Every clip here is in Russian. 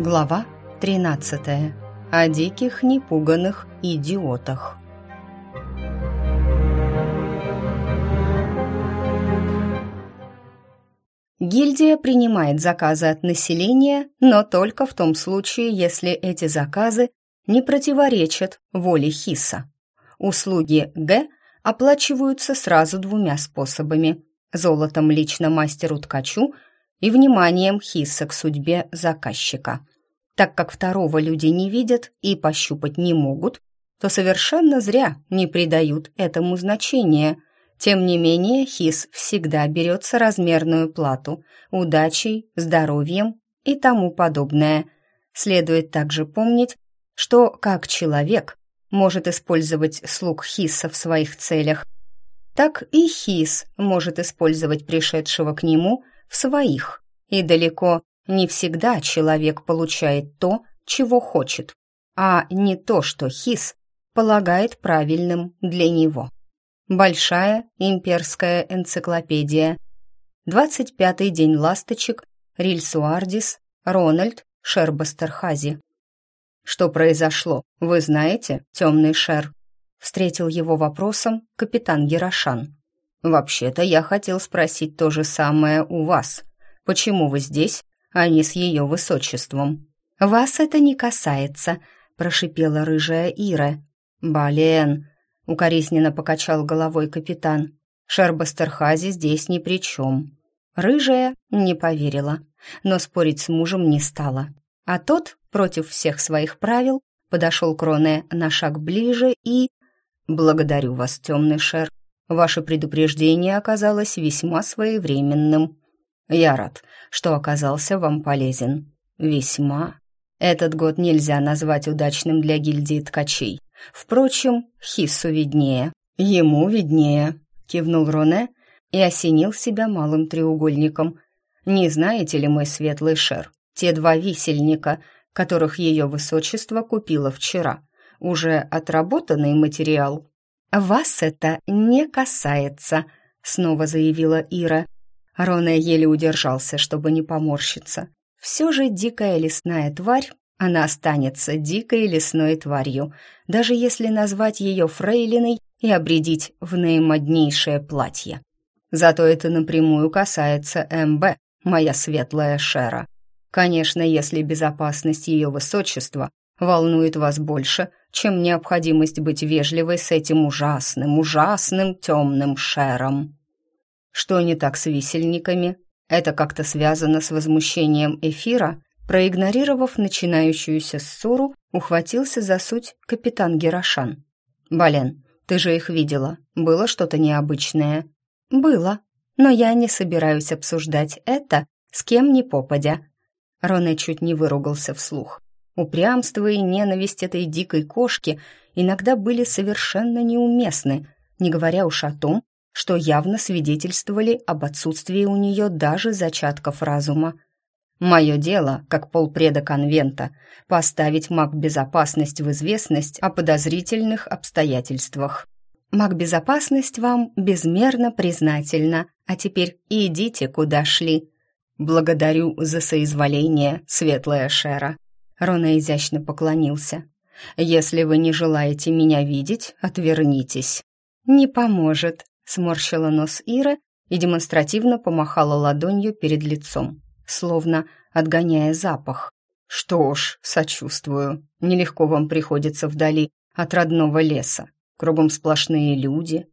Глава 13. О диких непуганных идиотах. Гильдия принимает заказы от населения, но только в том случае, если эти заказы не противоречат воле Хиса. Услуги Г оплачиваются сразу двумя способами – золотом лично мастеру-ткачу – и вниманием Хисса к судьбе заказчика. Так как второго люди не видят и пощупать не могут, то совершенно зря не придают этому значения. Тем не менее, Хис всегда берется размерную плату удачей, здоровьем и тому подобное. Следует также помнить, что как человек может использовать слуг Хисса в своих целях, так и Хис может использовать пришедшего к нему в своих. И далеко не всегда человек получает то, чего хочет, а не то, что Хис полагает правильным для него. Большая имперская энциклопедия. 25-й день ласточек, Рильсуардис, Рональд, Шербастерхази. «Что произошло, вы знаете, темный шер?» Встретил его вопросом капитан Герошан. «Вообще-то я хотел спросить то же самое у вас. Почему вы здесь, а не с ее высочеством?» «Вас это не касается», — прошипела рыжая Ира. «Бален», — укоризненно покачал головой капитан. «Шербастерхази здесь ни при чем». Рыжая не поверила, но спорить с мужем не стала. А тот, против всех своих правил, подошел к Роне на шаг ближе и... «Благодарю вас, темный шер», Ваше предупреждение оказалось весьма своевременным. Я рад, что оказался вам полезен. Весьма. Этот год нельзя назвать удачным для гильдии ткачей. Впрочем, Хиссу виднее. Ему виднее, кивнул Роне и осенил себя малым треугольником. Не знаете ли мы, светлый шер, те два висельника, которых ее высочество купило вчера? Уже отработанный материал «Вас это не касается», — снова заявила Ира. Рона еле удержался, чтобы не поморщиться. «Все же дикая лесная тварь, она останется дикой лесной тварью, даже если назвать ее фрейлиной и обредить в наимоднейшее платье. Зато это напрямую касается МБ, моя светлая Шера. Конечно, если безопасность ее высочества волнует вас больше, чем необходимость быть вежливой с этим ужасным, ужасным темным шером. Что не так с висельниками? Это как-то связано с возмущением эфира? Проигнорировав начинающуюся ссору, ухватился за суть капитан Герошан. «Бален, ты же их видела. Было что-то необычное?» «Было. Но я не собираюсь обсуждать это с кем ни попадя». Роне чуть не выругался вслух. Упрямство и ненависть этой дикой кошки иногда были совершенно неуместны, не говоря уж о том, что явно свидетельствовали об отсутствии у нее даже зачатков разума. Мое дело, как полпреда конвента, поставить маг безопасность в известность о подозрительных обстоятельствах. Маг безопасность вам безмерно признательна, а теперь идите, куда шли. Благодарю за соизволение, светлая Шера. Рона изящно поклонился. «Если вы не желаете меня видеть, отвернитесь». «Не поможет», — сморщила нос Ира и демонстративно помахала ладонью перед лицом, словно отгоняя запах. «Что ж, сочувствую. Нелегко вам приходится вдали от родного леса. Кругом сплошные люди.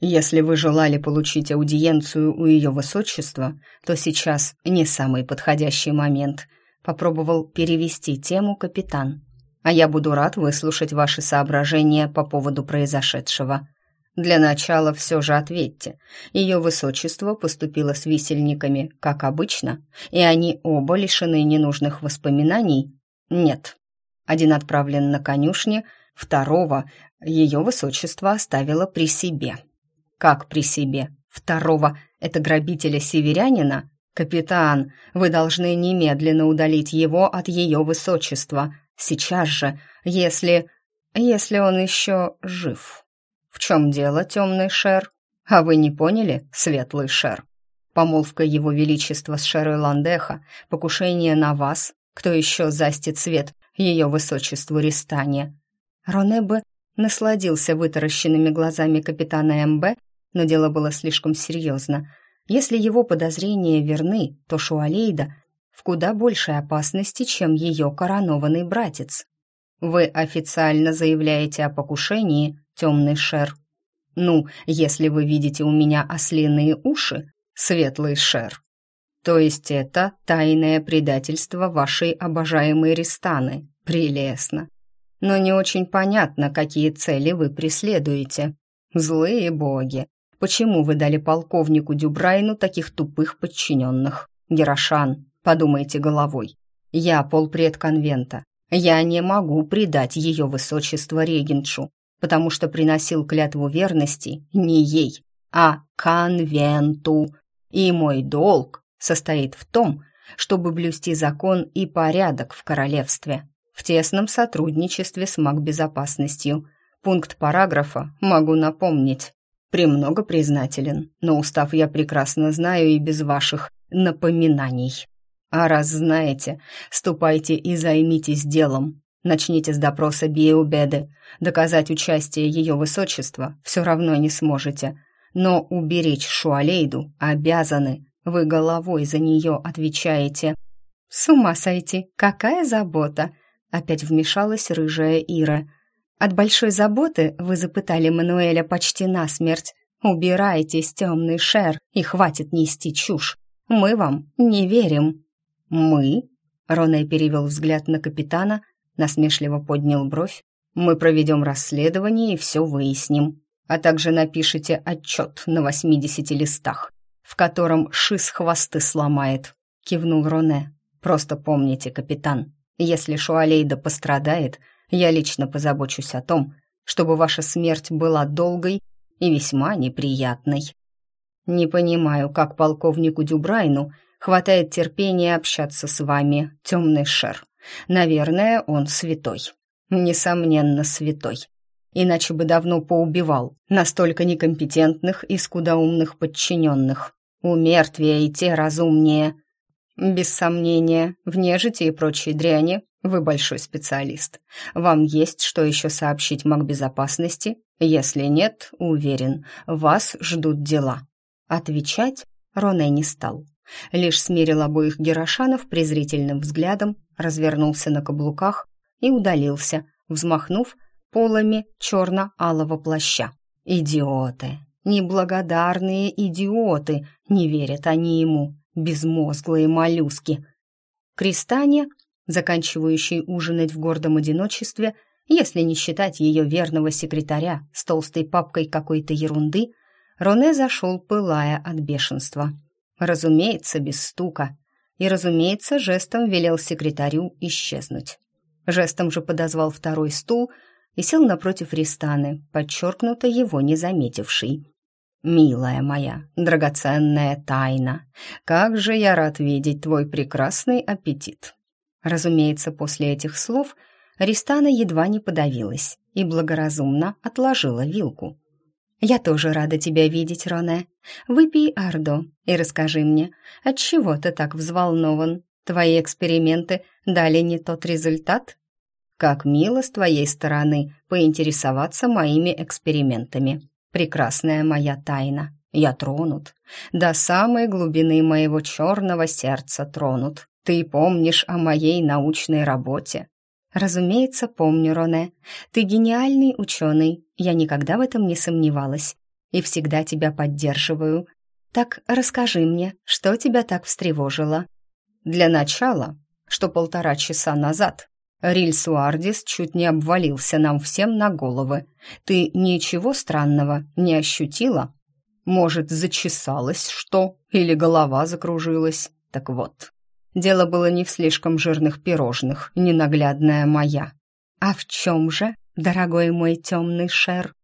Если вы желали получить аудиенцию у ее высочества, то сейчас не самый подходящий момент — Попробовал перевести тему капитан. А я буду рад выслушать ваши соображения по поводу произошедшего. Для начала все же ответьте. Ее высочество поступило с висельниками, как обычно, и они оба лишены ненужных воспоминаний? Нет. Один отправлен на конюшне, второго ее высочество оставило при себе. Как при себе? Второго — это грабителя-северянина? «Капитан, вы должны немедленно удалить его от ее высочества. Сейчас же, если... если он еще жив». «В чем дело, темный шер? А вы не поняли, светлый шер? Помолвка его величества с Шерой Ландеха, покушение на вас Кто еще застит свет ее высочеству Ристане? Роне бы насладился вытаращенными глазами капитана МБ, но дело было слишком серьезно. Если его подозрения верны, то Шуалейда в куда большей опасности, чем ее коронованный братец. Вы официально заявляете о покушении, темный шер. Ну, если вы видите у меня ослиные уши, светлый шер. То есть это тайное предательство вашей обожаемой Ристаны. Прелестно. Но не очень понятно, какие цели вы преследуете. Злые боги. Почему вы дали полковнику Дюбрайну таких тупых подчиненных? Герошан, подумайте головой. Я полпред конвента. Я не могу предать ее высочество регеншу, потому что приносил клятву верности не ей, а конвенту. И мой долг состоит в том, чтобы блюсти закон и порядок в королевстве в тесном сотрудничестве с магбезопасностью. Пункт параграфа могу напомнить. Премного признателен, но устав я прекрасно знаю и без ваших напоминаний. А раз знаете, ступайте и займитесь делом. Начните с допроса Биеубеды. Доказать участие ее высочества все равно не сможете. Но уберечь Шуалейду обязаны. Вы головой за нее отвечаете. С ума сойти, какая забота! Опять вмешалась рыжая Ира. От большой заботы вы запытали Мануэля почти насмерть. Убирайтесь, темный шер, и хватит нести чушь. Мы вам не верим. Мы? Роней перевел взгляд на капитана, насмешливо поднял бровь. Мы проведем расследование и все выясним. А также напишите отчет на восьмидесяти листах, в котором шиз хвосты сломает, кивнул Роне. Просто помните, капитан, если Шуалейда пострадает, я лично позабочусь о том, чтобы ваша смерть была долгой и весьма неприятной. Не понимаю, как полковнику Дюбрайну хватает терпения общаться с вами, темный шер. Наверное, он святой. Несомненно, святой. Иначе бы давно поубивал настолько некомпетентных и скудоумных подчиненных. У мертвия и те разумнее. «Без сомнения, в нежити и прочей дряни вы большой специалист. Вам есть что еще сообщить магбезопасности? Если нет, уверен, вас ждут дела». Отвечать Роне не стал. Лишь смерил обоих герошанов презрительным взглядом, развернулся на каблуках и удалился, взмахнув полами черно-алого плаща. «Идиоты! Неблагодарные идиоты! Не верят они ему!» безмозглые моллюски. Кристане, заканчивающей ужинать в гордом одиночестве, если не считать ее верного секретаря с толстой папкой какой-то ерунды, Роне зашел, пылая от бешенства. Разумеется, без стука. И, разумеется, жестом велел секретарю исчезнуть. Жестом же подозвал второй стул и сел напротив Ристаны, подчеркнуто его не заметивший. «Милая моя, драгоценная тайна, как же я рад видеть твой прекрасный аппетит!» Разумеется, после этих слов Ристана едва не подавилась и благоразумно отложила вилку. «Я тоже рада тебя видеть, Роне. Выпей Ардо и расскажи мне, отчего ты так взволнован? Твои эксперименты дали не тот результат?» «Как мило с твоей стороны поинтересоваться моими экспериментами», прекрасная моя тайна. Я тронут. До самой глубины моего черного сердца тронут. Ты помнишь о моей научной работе? Разумеется, помню, Роне. Ты гениальный ученый. Я никогда в этом не сомневалась. И всегда тебя поддерживаю. Так расскажи мне, что тебя так встревожило? Для начала, что полтора часа назад Риль Суардис чуть не обвалился нам всем на головы. Ты ничего странного не ощутила? Может, зачесалось что? Или голова закружилась? Так вот, дело было не в слишком жирных пирожных, ненаглядная моя. А в чем же, дорогой мой темный шер?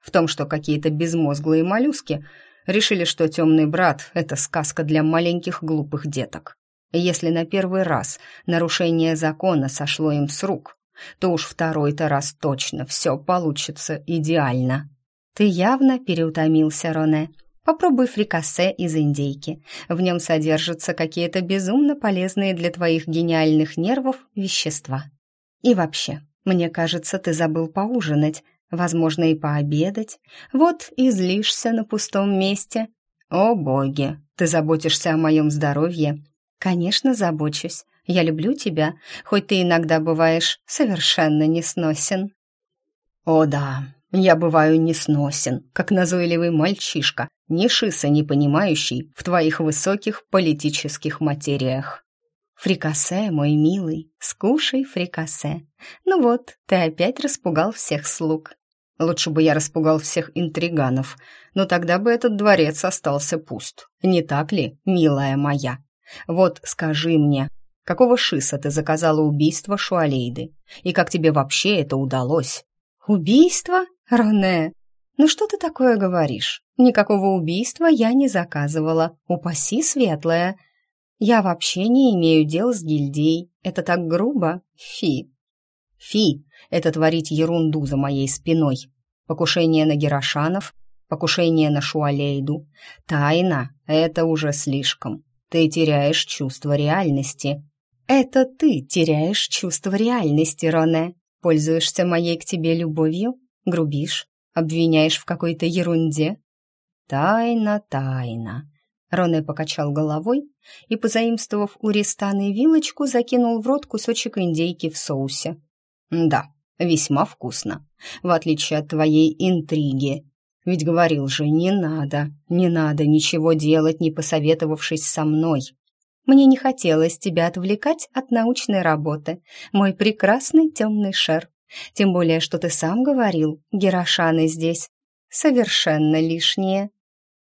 В том, что какие-то безмозглые моллюски решили, что темный брат — это сказка для маленьких глупых деток. Если на первый раз нарушение закона сошло им с рук, то уж второй-то раз точно все получится идеально. Ты явно переутомился, Роне. Попробуй фрикасе из индейки. В нем содержатся какие-то безумно полезные для твоих гениальных нервов вещества. И вообще, мне кажется, ты забыл поужинать, возможно, и пообедать. Вот и злишься на пустом месте. О, боги, ты заботишься о моем здоровье? Конечно, забочусь. Я люблю тебя, хоть ты иногда бываешь совершенно несносен. О да, я бываю несносен, как назойливый мальчишка, ни шиса не понимающий в твоих высоких политических материях. Фрикасе, мой милый, скушай фрикасе. Ну вот, ты опять распугал всех слуг. Лучше бы я распугал всех интриганов, но тогда бы этот дворец остался пуст. Не так ли, милая моя? Вот скажи мне, какого шиса ты заказала убийство Шуалейды? И как тебе вообще это удалось? Убийство? Роне, ну что ты такое говоришь? Никакого убийства я не заказывала. Упаси, светлая. Я вообще не имею дел с гильдией. Это так грубо. Фи. Фи — это творить ерунду за моей спиной. Покушение на Герошанов, покушение на Шуалейду. Тайна — это уже слишком. Ты теряешь чувство реальности. Это ты теряешь чувство реальности, Роне. Пользуешься моей к тебе любовью, грубишь, обвиняешь в какой-то ерунде. Тайна, тайна. Роне покачал головой и, позаимствовав у Ристаны вилочку, закинул в рот кусочек индейки в соусе. Да, весьма вкусно, в отличие от твоей интриги. Ведь говорил же, не надо, не надо ничего делать, не посоветовавшись со мной. Мне не хотелось тебя отвлекать от научной работы, мой прекрасный темный шер. Тем более, что ты сам говорил, Герошаны здесь совершенно лишние.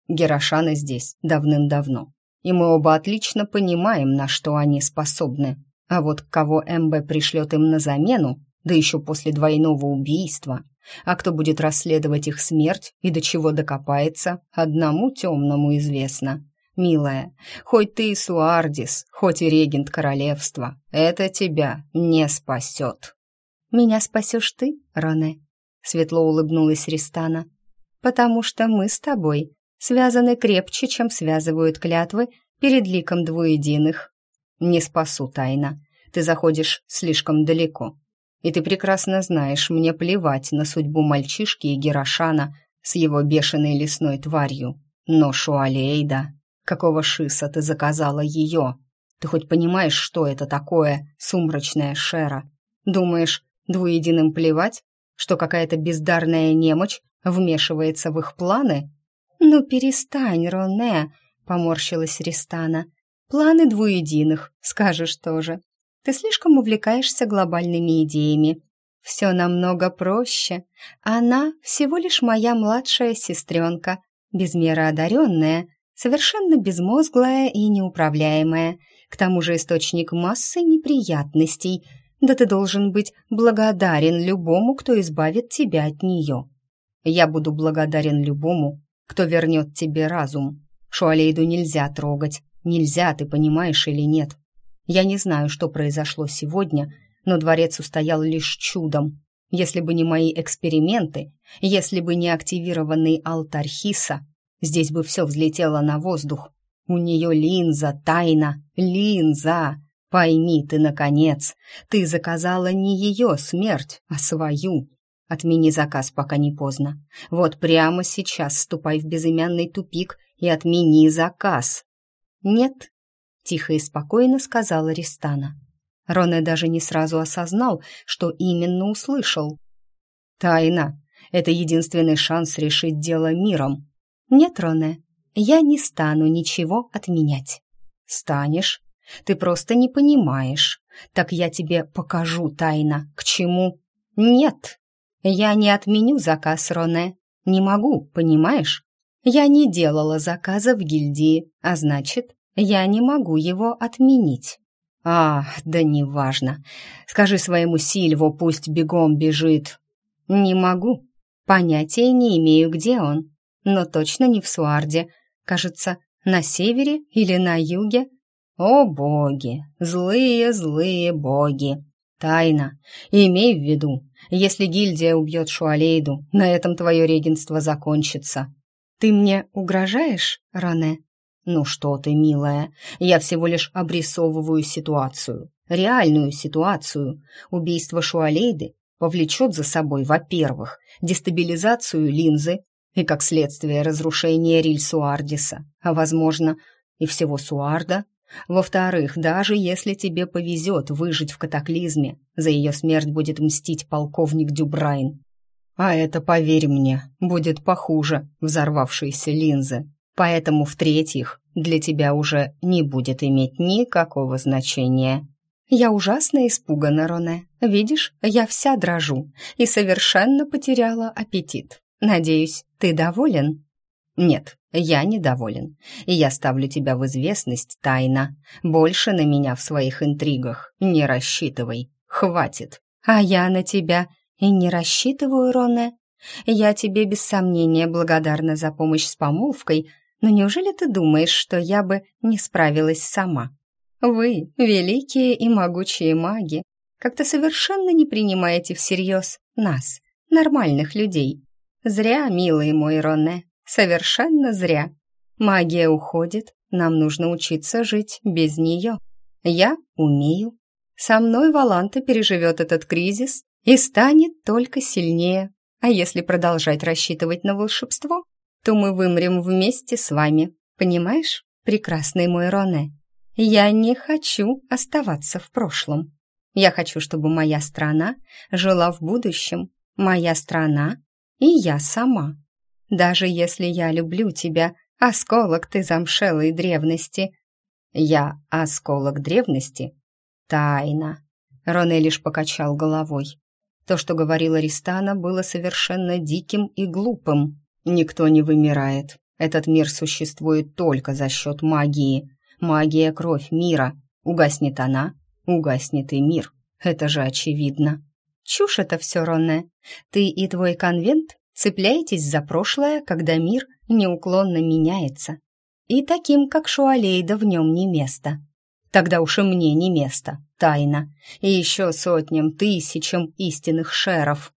Герошаны здесь давным-давно, и мы оба отлично понимаем, на что они способны. А вот кого МБ пришлет им на замену, да еще после двойного убийства, а кто будет расследовать их смерть и до чего докопается, одному темному известно. Милая, хоть ты и Суардис, хоть и регент королевства, это тебя не спасет. Меня спасешь ты, Роне? Светло улыбнулась Ристана. Потому что мы с тобой связаны крепче, чем связывают клятвы перед ликом двуединых. Не спасу тайна. Ты заходишь слишком далеко. И ты прекрасно знаешь, мне плевать на судьбу мальчишки и Герошана с его бешеной лесной тварью. Но Шуалейда... Какого шиса ты заказала ее? Ты хоть понимаешь, что это такое, сумрачная шера? Думаешь, двуединым плевать, что какая-то бездарная немочь вмешивается в их планы? Ну перестань, Роне, поморщилась Ристана. Планы двуединых, скажешь тоже. Ты слишком увлекаешься глобальными идеями. Все намного проще. Она всего лишь моя младшая сестренка, без меры одаренная, совершенно безмозглая и неуправляемая, к тому же источник массы неприятностей. Да ты должен быть благодарен любому, кто избавит тебя от нее. Я буду благодарен любому, кто вернет тебе разум. Шуалейду нельзя трогать, нельзя, ты понимаешь или нет. Я не знаю, что произошло сегодня, но дворец устоял лишь чудом. Если бы не мои эксперименты, если бы не активированный алтарь Хиса, Здесь бы все взлетело на воздух. У нее линза, тайна, линза. Пойми ты, наконец, ты заказала не ее смерть, а свою. Отмени заказ, пока не поздно. Вот прямо сейчас ступай в безымянный тупик и отмени заказ. Нет, тихо и спокойно сказала Ристана. Роне даже не сразу осознал, что именно услышал. Тайна — это единственный шанс решить дело миром. «Нет, Роне, я не стану ничего отменять». «Станешь? Ты просто не понимаешь. Так я тебе покажу тайно, к чему». «Нет, я не отменю заказ, Роне. Не могу, понимаешь? Я не делала заказа в гильдии, а значит, я не могу его отменить». «А, да неважно. Скажи своему Сильву, пусть бегом бежит». «Не могу. Понятия не имею, где он но точно не в Суарде. Кажется, на севере или на юге. О боги, злые, злые боги. Тайна. Имей в виду, если гильдия убьет Шуалейду, на этом твое регенство закончится. Ты мне угрожаешь, Ране?» «Ну что ты, милая, я всего лишь обрисовываю ситуацию, реальную ситуацию. Убийство Шуалейды повлечет за собой, во-первых, дестабилизацию линзы и, как следствие, разрушение риль Суардиса, а, возможно, и всего Суарда. Во-вторых, даже если тебе повезет выжить в катаклизме, за ее смерть будет мстить полковник Дюбрайн. А это, поверь мне, будет похуже взорвавшейся линзы. Поэтому, в-третьих, для тебя уже не будет иметь никакого значения. Я ужасно испугана, Роне. Видишь, я вся дрожу и совершенно потеряла аппетит. Надеюсь, ты доволен? Нет, я недоволен. И я ставлю тебя в известность тайно. Больше на меня в своих интригах не рассчитывай. Хватит. А я на тебя и не рассчитываю, Роне. Я тебе без сомнения благодарна за помощь с помолвкой, но неужели ты думаешь, что я бы не справилась сама? Вы, великие и могучие маги, как-то совершенно не принимаете всерьез нас, нормальных людей. Зря, милый мой Роне, совершенно зря. Магия уходит, нам нужно учиться жить без нее. Я умею. Со мной Валанта переживет этот кризис и станет только сильнее. А если продолжать рассчитывать на волшебство, то мы вымрем вместе с вами. Понимаешь, прекрасный мой Роне? Я не хочу оставаться в прошлом. Я хочу, чтобы моя страна жила в будущем. Моя страна и я сама. Даже если я люблю тебя, осколок ты замшелой древности. Я осколок древности? Тайна. Роне лишь покачал головой. То, что говорила Ристана, было совершенно диким и глупым. Никто не вымирает. Этот мир существует только за счет магии. Магия — кровь мира. Угаснет она, угаснет и мир. Это же очевидно. Чушь это все, Ронне. Ты и твой конвент цепляетесь за прошлое, когда мир неуклонно меняется. И таким, как Шуалейда, в нем не место. Тогда уж и мне не место, тайна. И еще сотням, тысячам истинных шеров.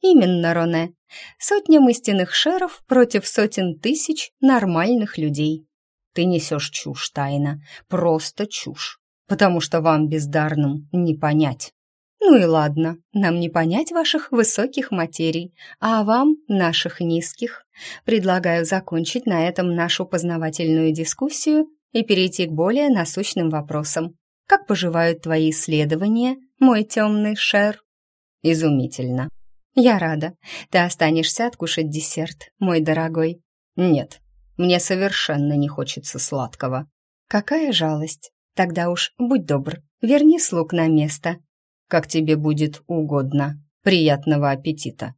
Именно, Роне. Сотням истинных шеров против сотен тысяч нормальных людей. Ты несешь чушь, тайна, просто чушь, потому что вам, бездарным, не понять. Ну и ладно, нам не понять ваших высоких материй, а вам наших низких. Предлагаю закончить на этом нашу познавательную дискуссию и перейти к более насущным вопросам. Как поживают твои исследования, мой темный шер? Изумительно. Я рада. Ты останешься откушать десерт, мой дорогой. Нет, мне совершенно не хочется сладкого. Какая жалость. Тогда уж будь добр, верни слуг на место. Как тебе будет угодно. Приятного аппетита.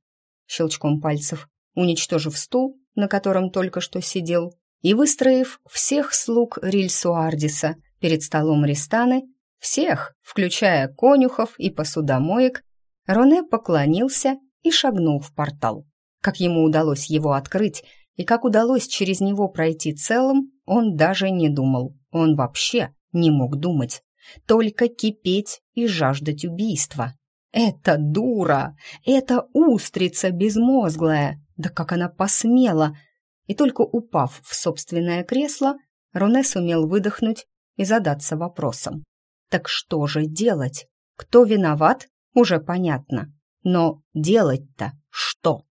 Щелчком пальцев, уничтожив стул, на котором только что сидел, и выстроив всех слуг Рильсуардиса перед столом Ристаны, всех, включая конюхов и посудомоек, Роне поклонился и шагнул в портал. Как ему удалось его открыть и как удалось через него пройти целым, он даже не думал. Он вообще не мог думать. Только кипеть и жаждать убийства. Это дура! Это устрица безмозглая! Да как она посмела! И только упав в собственное кресло, Руне сумел выдохнуть и задаться вопросом. Так что же делать? Кто виноват? Уже понятно. Но делать-то что?